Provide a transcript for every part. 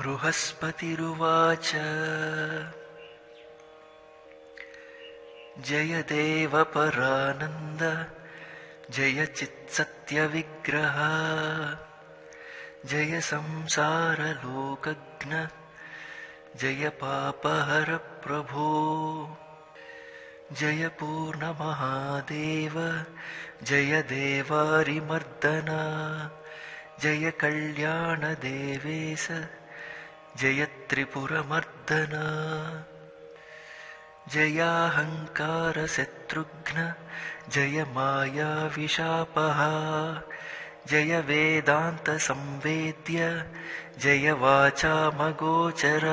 बृहस्पतिरुवाच। जय देवपरानन्द जय चित्सत्यविग्रह जय संसारलोकघ्न जय पापहरप्रभो जय पूर्णमहादेव जय कल्याणदेवेश जय त्रिपुरमर्दन जयाहङ्कारशत्रुघ्न। जय मायाविशापः जय वेदान्तसंवेद्य जय वाचामगोचर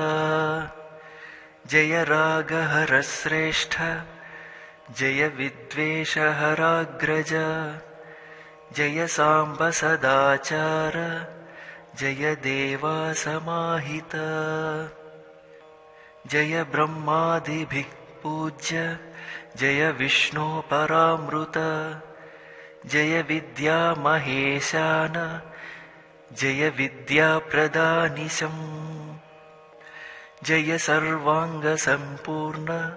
जय रागहरश्रेष्ठ जय विद्वेषहराग्रज जय साम्ब सदाचार जय देवासमाहित जय ब्रह्मादिभिः पूज्य। जय विष्णो परामृत। जय विद्यामहेशान जय विद्याप्रदानिशम् जय सर्वाङ्गसम्पूर्ण।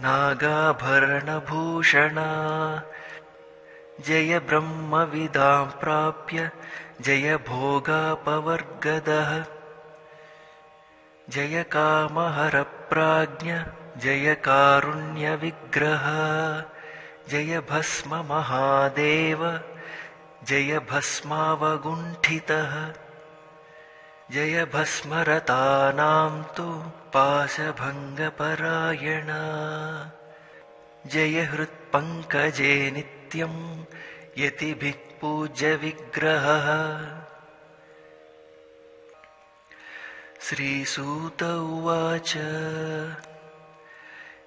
नागाभरणभूषण जय ब्रह्मविदां प्राप्य जय भोगापवर्गदः। जय कामहरप्राज्ञ जय कारुण्यविग्रह जय भस्ममहादेव जय भस्मावगुण्ठितः। जय भस्मरतानां तु पाशभङ्गपरायण। जय हृत्पङ्कजे नित्यं यतिभिः पूज्यविग्रहः। श्रीसूत उवाच।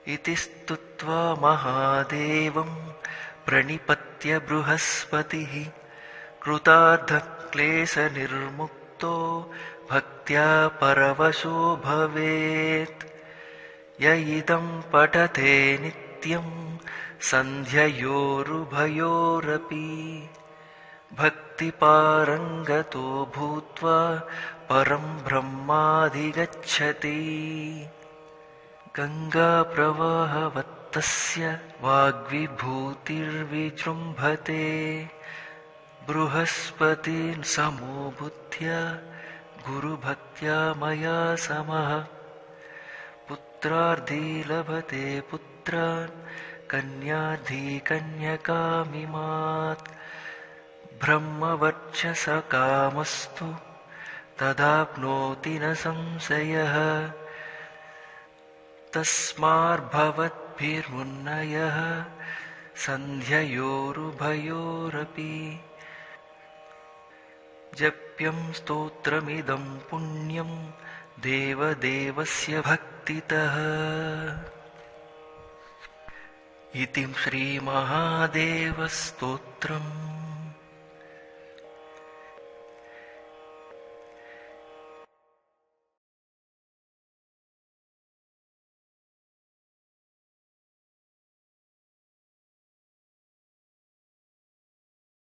इति स्तुत्वा महादेवं प्रणिपत्य बृहस्पतिः। कृतार्थक्लेशनिर्मुक्तो भक्त्या परवशो भवेत्। य इदं पठते नित्यं सन्ध्ययोरुभयोरपि भक्तिपारङ्गतो भूत्वा परं ब्रह्माधिगच्छति। गङ्गाप्रवाहवत्तस्य वाग्विभूतिर्विजृम्भते बृहस्पतिन् समो बुद्ध्य गुरुभक्त्या मया समः पुत्रार्धी लभते पुत्रान् कन्यार्धी कन्यकामिमात् ब्रह्मवर्चसकामस्तु तदाप्नोति न संशयः। तस्मार्भवद्भिर्मुन्नयः सन्ध्ययोरुभयोरपि। जप्यं स्तोत्रमिदं पुण्यं देवदेवस्य भक्तितः। इति श्रीमहादेवस्तोत्रम्